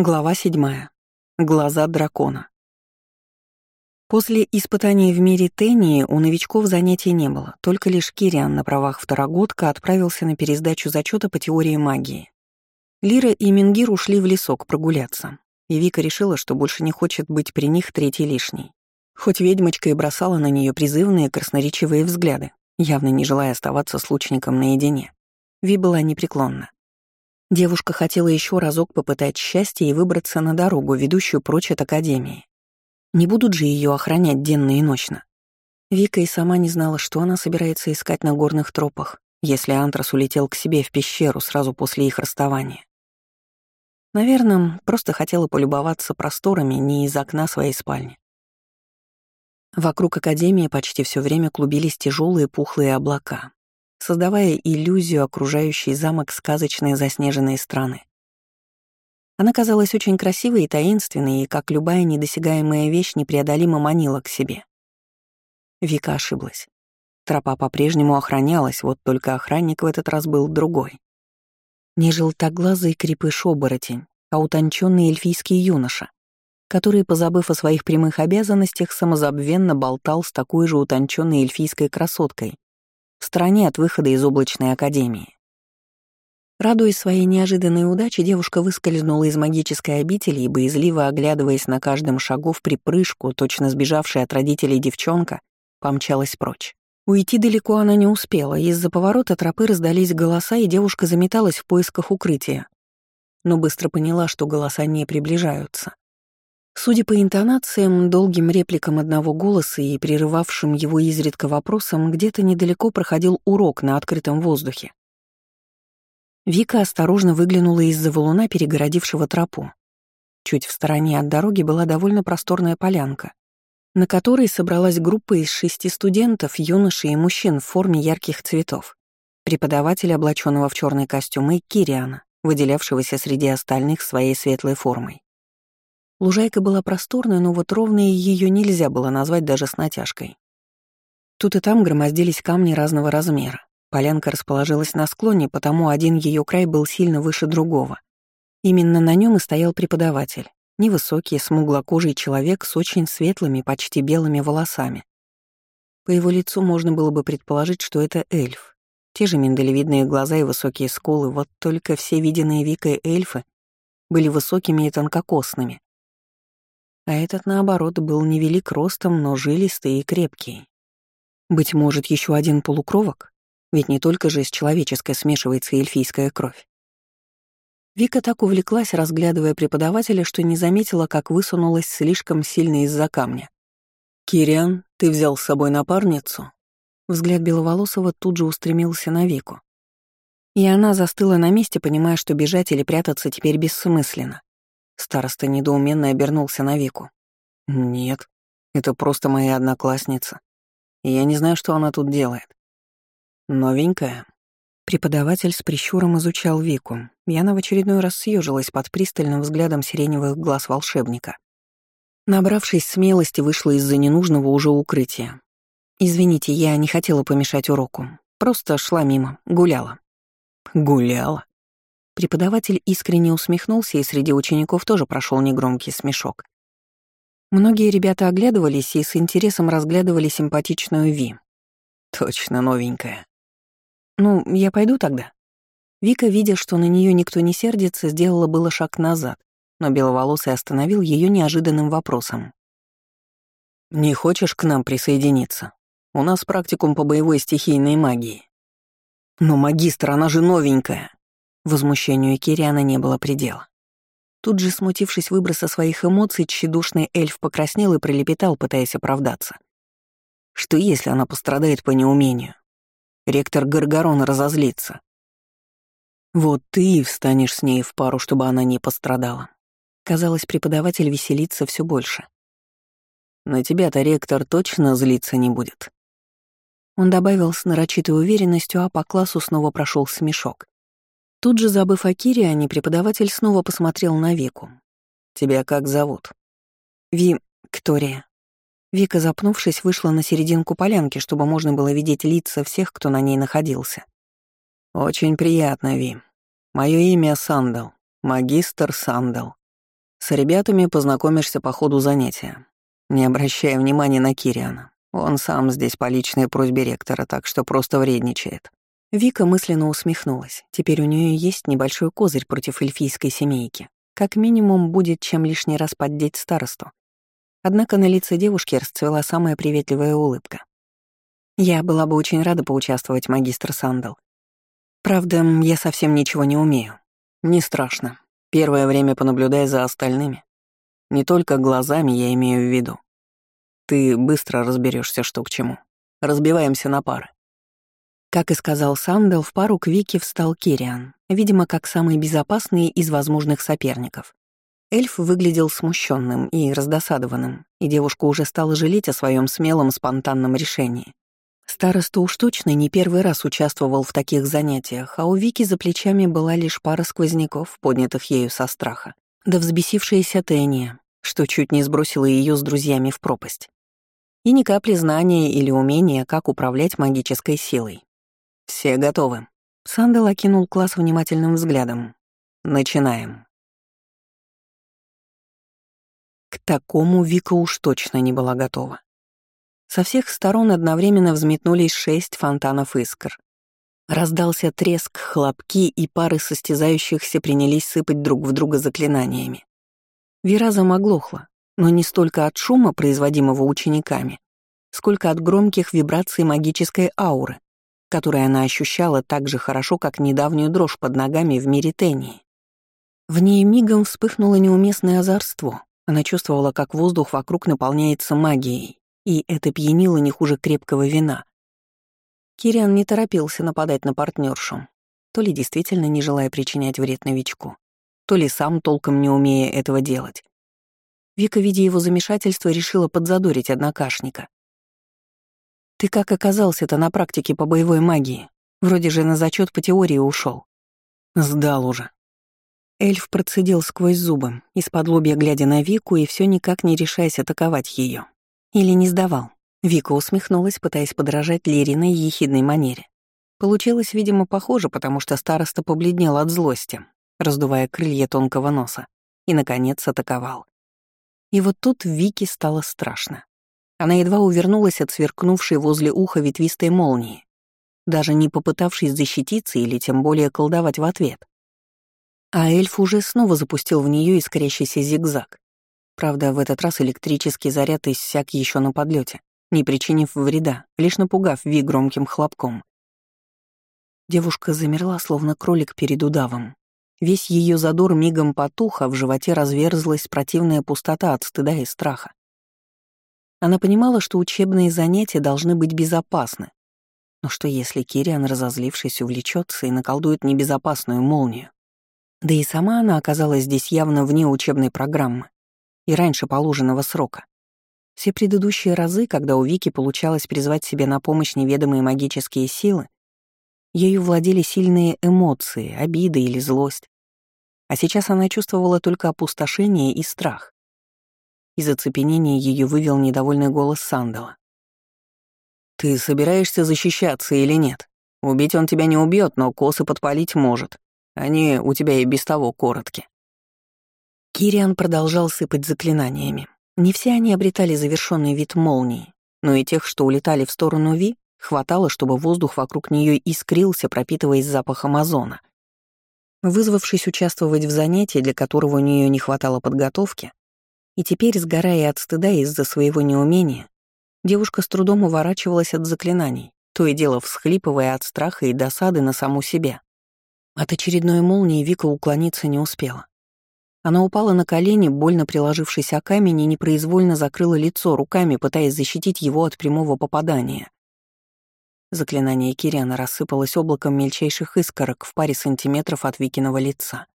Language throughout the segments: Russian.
Глава седьмая. Глаза дракона. После испытаний в мире Тении у новичков занятий не было, только лишь Кириан на правах второгодка отправился на пересдачу зачета по теории магии. Лира и Мингир ушли в лесок прогуляться, и Вика решила, что больше не хочет быть при них третьей лишней. Хоть ведьмочка и бросала на нее призывные красноречивые взгляды, явно не желая оставаться с лучником наедине, Ви была непреклонна. Девушка хотела еще разок попытать счастье и выбраться на дорогу, ведущую прочь от Академии. Не будут же ее охранять денно и ночно. Вика и сама не знала, что она собирается искать на горных тропах, если Антрас улетел к себе в пещеру сразу после их расставания. Наверное, просто хотела полюбоваться просторами не из окна своей спальни. Вокруг Академии почти все время клубились тяжелые пухлые облака, создавая иллюзию окружающей замок сказочной заснеженной страны. Она казалась очень красивой и таинственной, и, как любая недосягаемая вещь, непреодолимо манила к себе. Вика ошиблась. Тропа по-прежнему охранялась, вот только охранник в этот раз был другой. Не желтоглазый крепыш-оборотень, а утонченный эльфийский юноша, который, позабыв о своих прямых обязанностях, самозабвенно болтал с такой же утонченной эльфийской красоткой, в стороне от выхода из облачной академии. Радуясь своей неожиданной удаче, девушка выскользнула из магической обители и, боязливо оглядываясь на каждом шагу в припрыжку, точно сбежавшая от родителей девчонка, помчалась прочь. Уйти далеко она не успела, из-за поворота тропы раздались голоса, и девушка заметалась в поисках укрытия. Но быстро поняла, что голоса не приближаются. Судя по интонациям, долгим репликам одного голоса и прерывавшим его изредка вопросам, где-то недалеко проходил урок на открытом воздухе. Вика осторожно выглянула из-за валуна, перегородившего тропу. Чуть в стороне от дороги была довольно просторная полянка, на которой собралась группа из шести студентов, юношей и мужчин в форме ярких цветов. Преподаватель, облаченного в черный костюм, и Кириана, выделявшегося среди остальных своей светлой формой. Лужайка была просторной, но вот ровной ее нельзя было назвать даже с натяжкой. Тут и там громоздились камни разного размера. Полянка расположилась на склоне, потому один ее край был сильно выше другого. Именно на нем и стоял преподаватель. Невысокий, смуглокожий человек с очень светлыми, почти белыми волосами. По его лицу можно было бы предположить, что это эльф. Те же миндалевидные глаза и высокие скулы, вот только все виденные Викой эльфы были высокими и тонкокосными, а этот, наоборот, был невелик ростом, но жилистый и крепкий. Быть может, еще один полукровок? Ведь не только же из человеческой смешивается эльфийская кровь. Вика так увлеклась, разглядывая преподавателя, что не заметила, как высунулась слишком сильно из-за камня. «Кириан, ты взял с собой напарницу?» Взгляд Беловолосова тут же устремился на Вику. И она застыла на месте, понимая, что бежать или прятаться теперь бессмысленно. Староста недоуменно обернулся на Вику. «Нет, это просто моя одноклассница. я не знаю, что она тут делает. Новенькая». Преподаватель с прищуром изучал Вику, и она в очередной раз съежилась под пристальным взглядом сиреневых глаз волшебника. Набравшись смелости, вышла из-за ненужного уже укрытия. «Извините, я не хотела помешать уроку. Просто шла мимо, гуляла». «Гуляла?» Преподаватель искренне усмехнулся, и среди учеников тоже прошел негромкий смешок. Многие ребята оглядывались и с интересом разглядывали симпатичную Ви. Точно новенькая. Ну, я пойду тогда. Вика, видя, что на нее никто не сердится, сделала было шаг назад, но Беловолосый остановил ее неожиданным вопросом. «Не хочешь к нам присоединиться? У нас практикум по боевой стихийной магии». «Но магистр, она же новенькая!» Возмущению Кириана не было предела. Тут же, смутившись выброса своих эмоций, тщедушный эльф покраснел и пролепетал, пытаясь оправдаться. Что если она пострадает по неумению? Ректор Гаргарон разозлится. Вот ты и встанешь с ней в пару, чтобы она не пострадала. Казалось, преподаватель веселится все больше. На тебя-то ректор точно злиться не будет. Он добавил с нарочитой уверенностью, а по классу снова прошел смешок. Тут же, забыв о Кириане, преподаватель снова посмотрел на Вику. «Тебя как зовут?» «Ви... Виктория». Вика, запнувшись, вышла на серединку полянки, чтобы можно было видеть лица всех, кто на ней находился. «Очень приятно, Ви. Мое имя Сандал, магистр Сандал. С ребятами познакомишься по ходу занятия, не обращая внимания на Кириана. Он сам здесь по личной просьбе ректора, так что просто вредничает. Вика мысленно усмехнулась. Теперь у нее есть небольшой козырь против эльфийской семейки. Как минимум, будет чем лишний раз поддеть старосту. Однако на лице девушки расцвела самая приветливая улыбка. Я была бы очень рада поучаствовать, магистр Сандал. Правда, я совсем ничего не умею. Не страшно. Первое время понаблюдай за остальными. Не только глазами я имею в виду. Ты быстро разберешься, что к чему. Разбиваемся на пары. Как и сказал Сандел, в пару к Вике встал Кириан, видимо, как самый безопасный из возможных соперников. Эльф выглядел смущенным и раздосадованным, и девушка уже стала жалеть о своем смелом спонтанном решении. Староста уж точно не первый раз участвовал в таких занятиях, а у Вики за плечами была лишь пара сквозняков, поднятых ею со страха, да взбесившаяся Тения, что чуть не сбросила ее с друзьями в пропасть. И ни капли знания или умения, как управлять магической силой. «Все готовы». Сандел окинул класс внимательным взглядом. «Начинаем». К такому Вика уж точно не была готова. Со всех сторон одновременно взметнулись шесть фонтанов искр. Раздался треск, хлопки, и пары состязающихся принялись сыпать друг в друга заклинаниями. Виразом оглохла, но не столько от шума, производимого учениками, сколько от громких вибраций магической ауры, которое она ощущала так же хорошо, как недавнюю дрожь под ногами в мире Тении. В ней мигом вспыхнуло неуместное озорство. Она чувствовала, как воздух вокруг наполняется магией, и это пьянило не хуже крепкого вина. Кириан не торопился нападать на партнершу, то ли действительно не желая причинять вред новичку, то ли сам толком не умея этого делать. Вика, видя его замешательство, решила подзадорить однокашника. Ты как оказался-то на практике по боевой магии? Вроде же на зачет по теории ушел. Сдал уже. Эльф процедил сквозь зубы, из-под лобья глядя на Вику и все никак не решаясь атаковать ее. Или не сдавал. Вика усмехнулась, пытаясь подражать Лериной ехидной манере. Получилось, видимо, похоже, потому что староста побледнел от злости, раздувая крылья тонкого носа, и, наконец, атаковал. И вот тут Вике стало страшно. Она едва увернулась от сверкнувшей возле уха ветвистой молнии, даже не попытавшись защититься или тем более колдовать в ответ. А эльф уже снова запустил в нее искрящийся зигзаг. Правда, в этот раз электрический заряд иссяк еще на подлете, не причинив вреда, лишь напугав Ви громким хлопком. Девушка замерла, словно кролик перед удавом. Весь ее задор мигом потух, а в животе разверзлась противная пустота от стыда и страха. Она понимала, что учебные занятия должны быть безопасны. Но что если Кириан, разозлившись, увлечется и наколдует небезопасную молнию? Да и сама она оказалась здесь явно вне учебной программы и раньше положенного срока. Все предыдущие разы, когда у Вики получалось призвать себе на помощь неведомые магические силы, ею владели сильные эмоции, обиды или злость. А сейчас она чувствовала только опустошение и страх. Из оцепенения ее вывел недовольный голос Сандала. «Ты собираешься защищаться или нет? Убить он тебя не убьет, но косы подпалить может. Они у тебя и без того коротки». Кириан продолжал сыпать заклинаниями. Не все они обретали завершенный вид молнии, но и тех, что улетали в сторону Ви, хватало, чтобы воздух вокруг нее искрился, пропитываясь запахом озона. Вызвавшись участвовать в занятии, для которого у нее не хватало подготовки, и теперь, сгорая от стыда из-за своего неумения, девушка с трудом уворачивалась от заклинаний, то и дело всхлипывая от страха и досады на саму себя. От очередной молнии Вика уклониться не успела. Она упала на колени, больно приложившись о камень, и непроизвольно закрыла лицо руками, пытаясь защитить его от прямого попадания. Заклинание Кириана рассыпалось облаком мельчайших искорок в паре сантиметров от Викиного лица.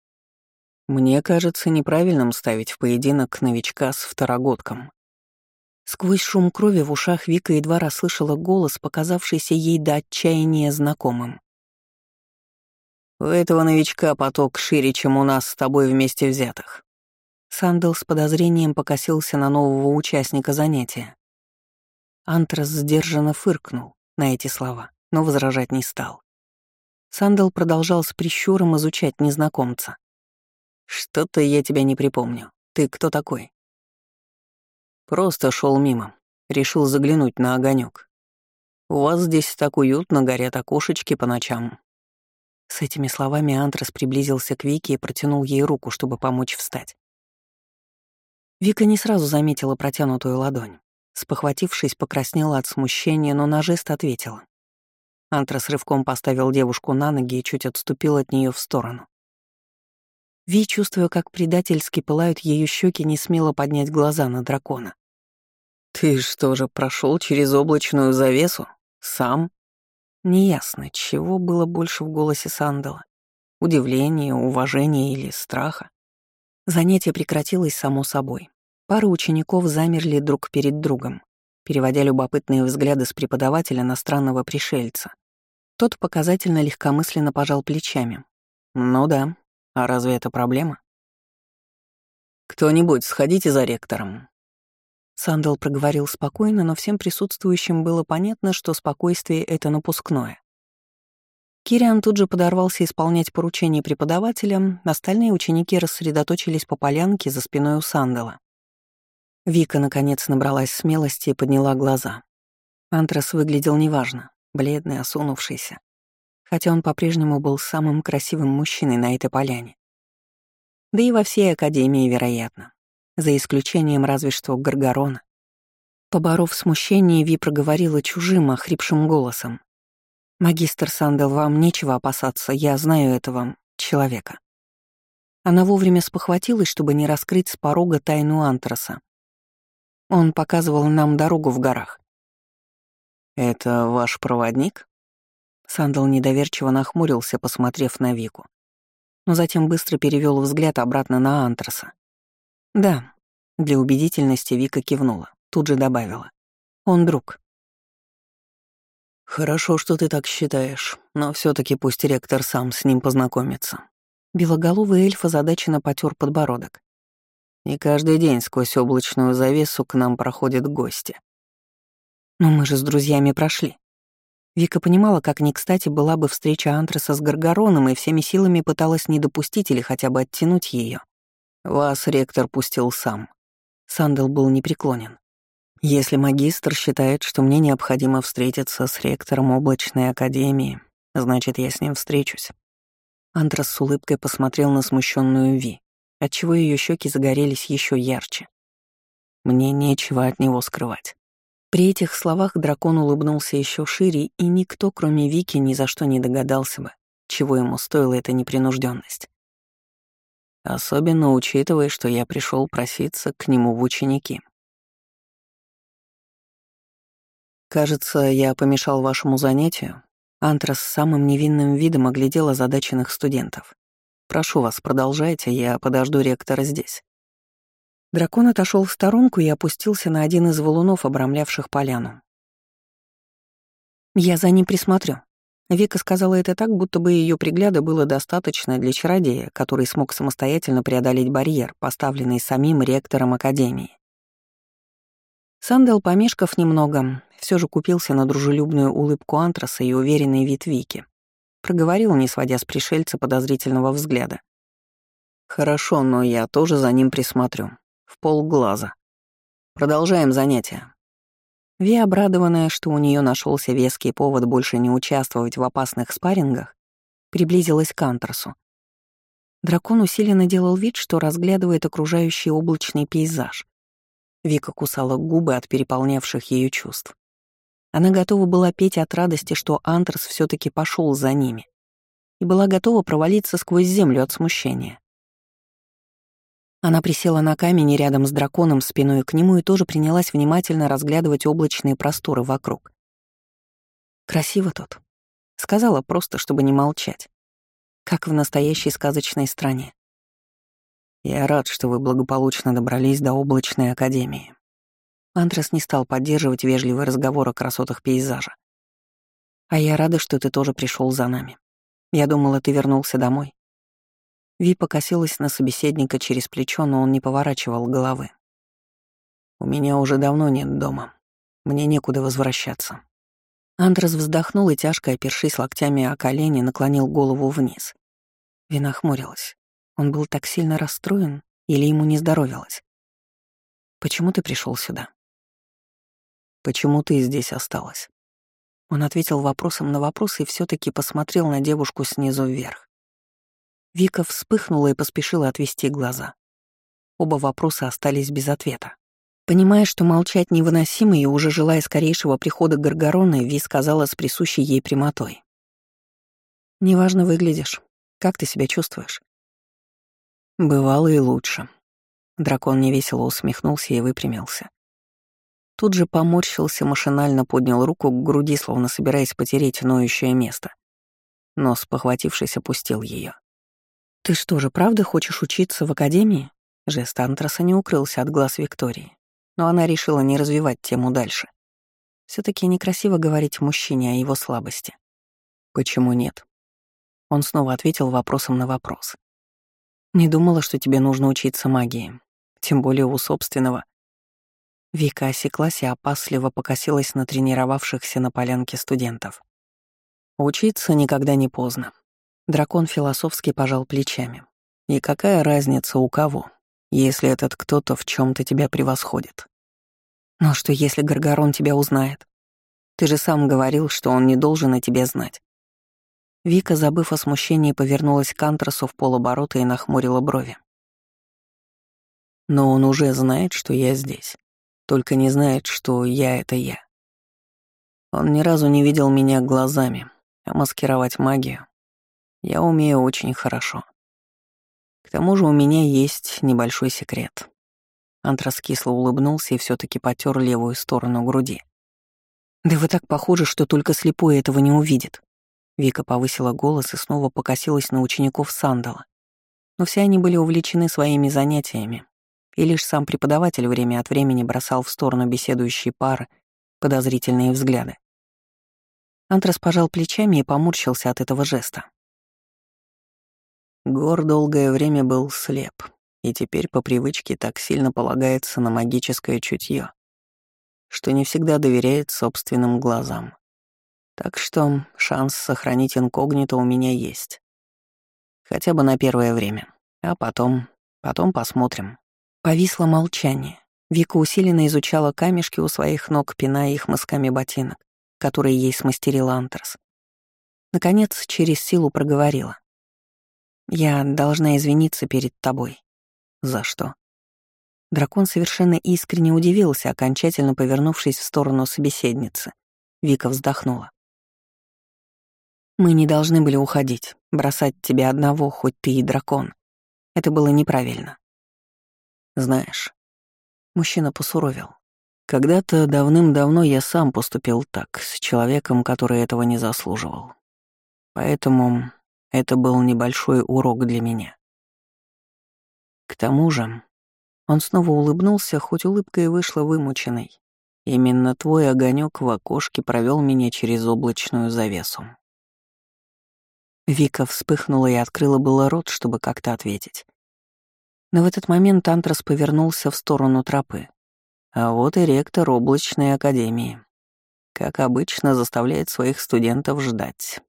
Мне кажется неправильным ставить в поединок новичка с второгодком. Сквозь шум крови в ушах Вика едва расслышала голос, показавшийся ей до отчаяния знакомым. «У этого новичка поток шире, чем у нас с тобой вместе взятых». Сандел с подозрением покосился на нового участника занятия. Антрас сдержанно фыркнул на эти слова, но возражать не стал. Сандел продолжал с прищуром изучать незнакомца. Что-то я тебя не припомню. Ты кто такой?» «Просто шел мимо. Решил заглянуть на огонек. У вас здесь так уютно, горят окошечки по ночам». С этими словами Антрас приблизился к Вике и протянул ей руку, чтобы помочь встать. Вика не сразу заметила протянутую ладонь. Спохватившись, покраснела от смущения, но на жест ответила. Антрас рывком поставил девушку на ноги и чуть отступил от нее в сторону. Ви, чувствуя, как предательски пылают ее щеки, не смело поднять глаза на дракона. «Ты что же, прошел через облачную завесу? Сам?» Неясно, чего было больше в голосе Сандала. Удивления, уважения или страха. Занятие прекратилось само собой. Пара учеников замерли друг перед другом, переводя любопытные взгляды с преподавателя на странного пришельца. Тот показательно легкомысленно пожал плечами. «Ну да, а разве это проблема?» «Кто-нибудь, сходите за ректором». Сандал проговорил спокойно, но всем присутствующим было понятно, что спокойствие — это напускное. Кириан тут же подорвался исполнять поручение преподавателя, остальные ученики рассредоточились по полянке за спиной у Сандала. Вика, наконец, набралась смелости и подняла глаза. Антрас выглядел неважно, бледный, осунувшийся, хотя он по-прежнему был самым красивым мужчиной на этой поляне. Да и во всей Академии, вероятно, за исключением разве что Гаргорона. Поборов смущение, Ви проговорила чужим, охрипшим голосом. «Магистр Сандел, вам нечего опасаться, я знаю этого человека». Она вовремя спохватилась, чтобы не раскрыть с порога тайну Антраса. Он показывал нам дорогу в горах. «Это ваш проводник?» Сандал недоверчиво нахмурился, посмотрев на Вику. Но затем быстро перевел взгляд обратно на Антраса. «Да», — для убедительности Вика кивнула, тут же добавила. «Он друг». «Хорошо, что ты так считаешь, но все таки пусть ректор сам с ним познакомится». Белоголовый эльф озадаченно потер подбородок. «Не каждый день сквозь облачную завесу к нам проходят гости». «Но мы же с друзьями прошли», Вика понимала, как не кстати была бы встреча Антраса с Гаргароном и всеми силами пыталась не допустить или хотя бы оттянуть ее. «Вас ректор пустил сам». Сандел был непреклонен. «Если магистр считает, что мне необходимо встретиться с ректором облачной академии, значит, я с ним встречусь». Антрас с улыбкой посмотрел на смущенную Ви, отчего ее щеки загорелись еще ярче. «Мне нечего от него скрывать». При этих словах дракон улыбнулся еще шире, и никто, кроме Вики, ни за что не догадался бы, чего ему стоила эта непринужденность. Особенно учитывая, что я пришел проситься к нему в ученики. Кажется, я помешал вашему занятию. Антрас с самым невинным видом оглядел озадаченных студентов. Прошу вас, продолжайте, я подожду ректора здесь. Дракон отошел в сторонку и опустился на один из валунов, обрамлявших поляну. «Я за ним присмотрю». Вика сказала это так, будто бы ее пригляда было достаточно для чародея, который смог самостоятельно преодолеть барьер, поставленный самим ректором Академии. Сандел, помешков немного, все же купился на дружелюбную улыбку Антраса и уверенный вид Вики. Проговорил, не сводя с пришельца подозрительного взгляда. «Хорошо, но я тоже за ним присмотрю в полглаза. Продолжаем занятие. Ви, обрадованная, что у нее нашелся веский повод больше не участвовать в опасных спаррингах, приблизилась к Антрасу. Дракон усиленно делал вид, что разглядывает окружающий облачный пейзаж. Вика кусала губы от переполнявших ее чувств. Она готова была петь от радости, что Антрас все таки пошел за ними, и была готова провалиться сквозь землю от смущения. Она присела на камень рядом с драконом спиной к нему и тоже принялась внимательно разглядывать облачные просторы вокруг. «Красиво тут», — сказала просто, чтобы не молчать. Как в настоящей сказочной стране. «Я рад, что вы благополучно добрались до облачной академии». Андрес не стал поддерживать вежливый разговор о красотах пейзажа. «А я рада, что ты тоже пришел за нами. Я думала, ты вернулся домой. Ви покосилась на собеседника через плечо, но он не поворачивал головы. «У меня уже давно нет дома. Мне некуда возвращаться». Андрес вздохнул и, тяжко опершись локтями о колени, наклонил голову вниз. Вина хмурилась. Он был так сильно расстроен, Или ему не здоровилось? Почему ты пришел сюда? Почему ты здесь осталась? Он ответил вопросом на вопрос и все таки посмотрел на девушку снизу вверх. Вика вспыхнула и поспешила отвести глаза. Оба вопроса остались без ответа. Понимая, что молчать невыносимо и уже желая скорейшего прихода Гаргароны, Ви сказала с присущей ей прямотой. «Неважно выглядишь. Как ты себя чувствуешь?» «Бывало и лучше». Дракон невесело усмехнулся и выпрямился. Тут же поморщился, машинально поднял руку к груди, словно собираясь потереть ноющее место. Но, спохватившись, опустил ее. «Ты что же, правда хочешь учиться в академии?» Жест Антраса не укрылся от глаз Виктории, но она решила не развивать тему дальше. все таки некрасиво говорить мужчине о его слабости. «Почему нет?» Он снова ответил вопросом на вопрос. «Не думала, что тебе нужно учиться магии, тем более у собственного». Вика осеклась и опасливо покосилась на тренировавшихся на полянке студентов. «Учиться никогда не поздно». Дракон философски пожал плечами. «И какая разница у кого, если этот кто-то в чем то тебя превосходит?» «Но что, если Гаргарон тебя узнает? Ты же сам говорил, что он не должен о тебе знать». Вика, забыв о смущении, повернулась к Антрасу в полоборота и нахмурила брови. «Но он уже знает, что я здесь только не знает, что я — это я. Он ни разу не видел меня глазами, а маскировать магию я умею очень хорошо. К тому же у меня есть небольшой секрет. Антрас кисло улыбнулся и все таки потер левую сторону груди. «Да вы так похожи, что только слепой этого не увидит». Вика повысила голос и снова покосилась на учеников Сандала. Но все они были увлечены своими занятиями, и лишь сам преподаватель время от времени бросал в сторону беседующей пары подозрительные взгляды. Антрас пожал плечами и поморщился от этого жеста. Гор долгое время был слеп, и теперь по привычке так сильно полагается на магическое чутье, что не всегда доверяет собственным глазам. Так что шанс сохранить инкогнито у меня есть. Хотя бы на первое время. А потом... потом посмотрим. Повисло молчание. Вика усиленно изучала камешки у своих ног, пиная их мысками ботинок, которые ей смастерил Антерс. Наконец, через силу проговорила. «Я должна извиниться перед тобой». «За что?» Дракон совершенно искренне удивился, окончательно повернувшись в сторону собеседницы. Вика вздохнула. «Мы не должны были уходить, бросать тебя одного, хоть ты и дракон. Это было неправильно. Знаешь, мужчина посуровил. Когда-то давным-давно я сам поступил так, с человеком, который этого не заслуживал. Поэтому это был небольшой урок для меня. К тому же, он снова улыбнулся, хоть улыбка и вышла вымученной. Именно твой огонек в окошке провел меня через облачную завесу. Вика вспыхнула и открыла было рот, чтобы как-то ответить. Но в этот момент Антрас повернулся в сторону тропы. А вот и ректор облачной академии. Как обычно, заставляет своих студентов ждать.